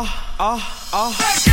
ah, ah, ah.